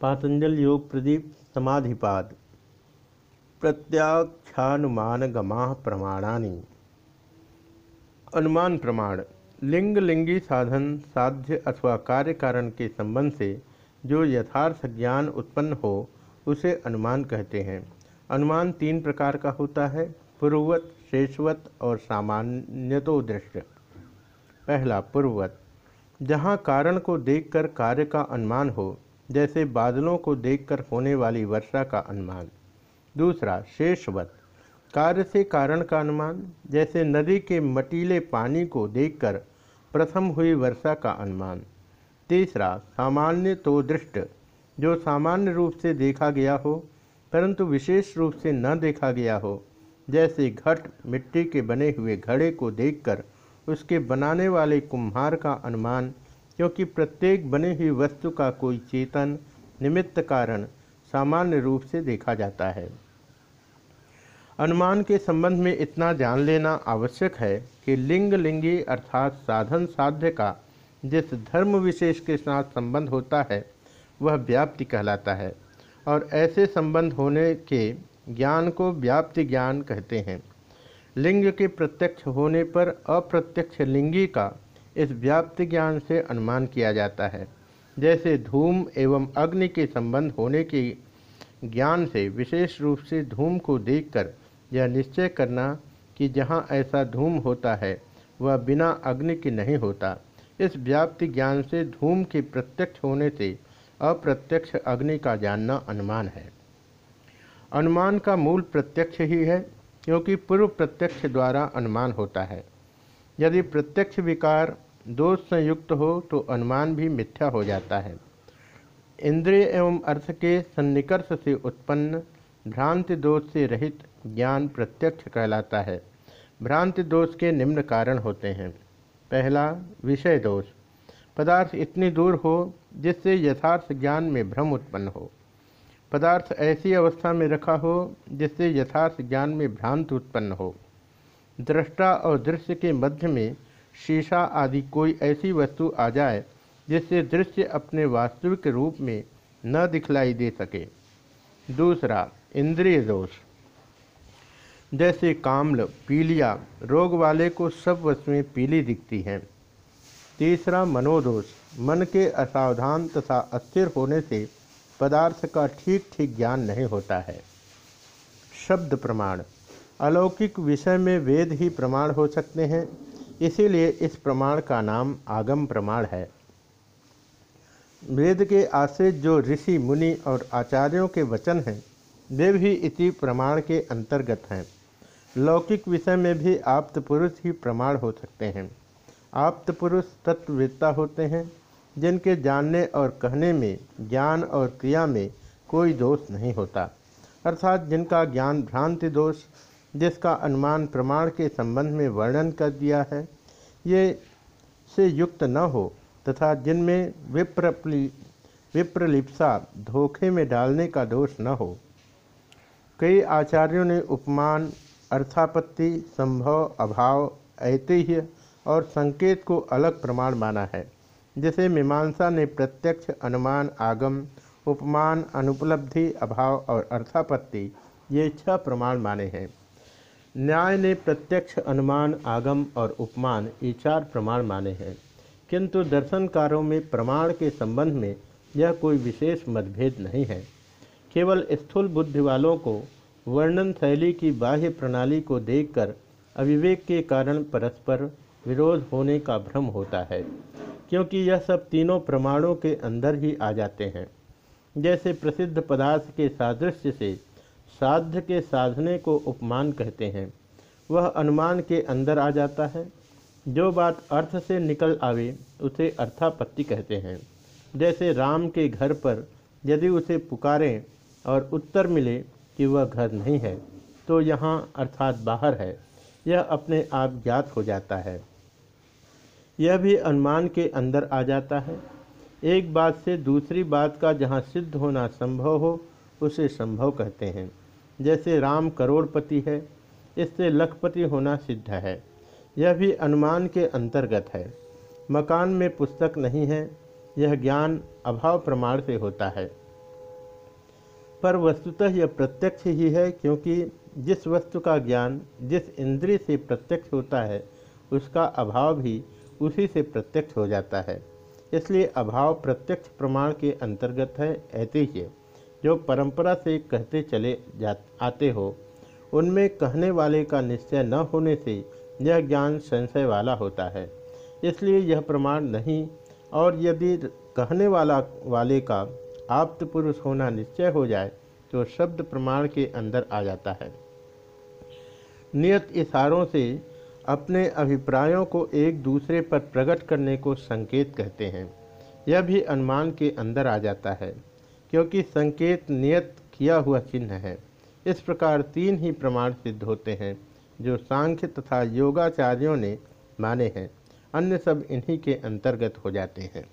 पातंजल योग प्रदीप समाधिपाद। प्रत्याख्यानुमानगमा प्रमाणानि। अनुमान प्रमाण लिंग लिंगी साधन साध्य अथवा कार्य कारण के संबंध से जो यथार्थ ज्ञान उत्पन्न हो, उसे अनुमान कहते हैं। अनुमान तीन प्रकार का होता है, पूर्ववत, शेषवत और सामान्यतो दृष्ट पहला, पूर्ववत, जहाँ कारण को देखकर कार्य का अनुमान हो जैसे बादलों को देखकर होने वाली वर्षा का अनुमान। दूसरा, शेषवत। कार्य से कारण का अनुमान, जैसे नदी के मटीले पानी को देखकर प्रथम हुई वर्षा का अनुमान। तीसरा, सामान्य तो दृष्ट, जो सामान्य रूप से देखा गया हो, परंतु विशेष रूप से न देखा गया हो, जैसे घट मिट्टी के बने हुए घड़े को देखकर उसके बनाने वाले कुम्हार का अनुमान क्योंकि प्रत्येक बनी हुई वस्तु का कोई चेतन, निमित्त कारण सामान्य रूप से देखा जाता है। अनुमान के संबंध में इतना जान लेना आवश्यक है कि लिंग लिंगी अर्थात साधन साध्य का जिस धर्म विशेष के साथ संबंध होता है, वह व्याप्ति कहलाता है और ऐसे संबंध होने के ज्ञान को व्याप्ति ज्ञान कहते हैं। लिंग के प्रत्यक्ष होने पर अप्रत्यक्ष लिंगी का इस व्याप्ति ज्ञान से अनुमान किया जाता है। जैसे धूम एवं अग्नि के संबंध होने के ज्ञान से विशेष रूप से धूम को देखकर यह निश्चय करना कि जहाँ ऐसा धूम होता है, वह बिना अग्नि के नहीं होता। इस व्याप्ति ज्ञान से धूम के प्रत्यक्ष होने से अप्रत्यक्ष अग्नि का जानना अनुमान है। अनुमान का मूल प्रत्यक्ष ही है, क्योंकि पूर्व प्रत्यक्ष द्वारा अनुमान होता है। यदि प्रत्यक्ष विकार दोष संयुक्त हो तो अनुमान भी मिथ्या हो जाता है। इंद्रिय एवं अर्थ के सन्निकर्ष से उत्पन्न भ्रांति दोष से रहित ज्ञान प्रत्यक्ष कहलाता है। भ्रांति दोष के निम्न कारण होते हैं। पहला, विषय दोष। पदार्थ इतनी दूर हो, जिससे यथार्थ ज्ञान में भ्रम उत्पन्न हो। पदार्थ ऐसी अवस्था में रखा हो, जिससे यथार्थ ज्ञान में भ्रांत उत्पन्न हो। दृष्टा और दृश्य के मध्य में शीशा आदि कोई ऐसी वस्तु आ जाए, जिससे दृश्य अपने वास्तविक रूप में न दिखलाई दे सके। दूसरा, इंद्रिय दोष। जैसे काम्ल, पीलिया, रोग वाले को सब वस्तुएँ पीली दिखती हैं। तीसरा, मनोदोष। मन के असावधान तथा अस्थिर होने से पदार्थ का ठीक ठीक ज्ञान नहीं होता है। शब्द प्रमाण। अलौकिक विषय में वेद ही प्रमाण हो सकते हैं। इसीलिए इस प्रमाण का नाम आगम प्रमाण है। वेद के आश्रित जो ऋषि, मुनि और आचार्यों के वचन हैं, वे भी इसी प्रमाण के अंतर्गत हैं। लौकिक विषय में भी आप्त पुरुष ही प्रमाण हो सकते हैं। आप्त पुरुष तत्ववेत्ता होते हैं, जिनके जानने और कहने में, ज्ञान और क्रिया में कोई दोष नहीं होता। अर्थात जिनका ज्ञान भ्रांति दोष जिसका अनुमान प्रमाण के संबंध में वर्णन कर दिया है, ये से युक्त न हो तथा जिनमें विप्रपली, विप्रलिप्सा धोखे में डालने का दोष न हो। कई आचार्यों ने उपमान, अर्थापत्ति, संभव, अभाव, ऐतिह्य और संकेत को अलग प्रमाण माना है, जिसे मीमांसा ने प्रत्यक्ष अनुमान, आगम, उपमान, अनुपलब्धि, अभाव और अर्थापत्ति ये छह प्रमाण माने हैं। न्याय ने प्रत्यक्ष अनुमान, आगम और उपमान ये चार प्रमाण माने हैं। किंतु दर्शनकारों में प्रमाण के संबंध में यह कोई विशेष मतभेद नहीं है। केवल स्थूल बुद्धि वालों को वर्णन शैली की बाह्य प्रणाली को देखकर अविवेक के कारण परस्पर विरोध होने का भ्रम होता है, क्योंकि यह सब तीनों प्रमाणों के अंदर ही आ जाते हैं। जैसे प्रसिद्ध पदार्थ के सादृश्य से साध्य के साधने को उपमान कहते हैं। वह अनुमान के अंदर आ जाता है। जो बात अर्थ से निकल आवे, उसे अर्थापत्ति कहते हैं। जैसे राम के घर पर यदि उसे पुकारें और उत्तर मिले कि वह घर नहीं है तो यहाँ अर्थात बाहर है। यह अपने आप ज्ञात हो जाता है। यह भी अनुमान के अंदर आ जाता है। एक बात से दूसरी बात का जहाँ सिद्ध होना संभव हो, उसे संभव कहते हैं। जैसे राम करोड़पति है, इससे लखपति होना सिद्ध है। यह भी अनुमान के अंतर्गत है। मकान में पुस्तक नहीं है, यह ज्ञान अभाव प्रमाण से होता है। पर वस्तुतः यह प्रत्यक्ष ही है, क्योंकि जिस वस्तु का ज्ञान जिस इंद्रिय से प्रत्यक्ष होता है, उसका अभाव भी उसी से प्रत्यक्ष हो जाता है। इसलिए अभाव प्रत्यक्ष प्रमाण के अंतर्गत है ऐतिह्य जो परंपरा से कहते चले जा, आते हो, उनमें कहने वाले का निश्चय न होने से यह ज्ञान संशय वाला होता है। इसलिए यह प्रमाण नहीं, और यदि कहने वाला, वाले का आप्त पुरुष होना निश्चय हो जाए तो शब्द प्रमाण के अंदर आ जाता है। नियत इशारों से अपने अभिप्रायों को एक दूसरे पर प्रकट करने को संकेत कहते हैं। यह भी अनुमान के अंदर आ जाता है। क्योंकि संकेत नियत किया हुआ चिन्ह है। इस प्रकार तीन ही प्रमाण सिद्ध होते हैं, जो सांख्य तथा योगाचार्यों ने माने हैं। अन्य सब इन्हीं के अंतर्गत हो जाते हैं।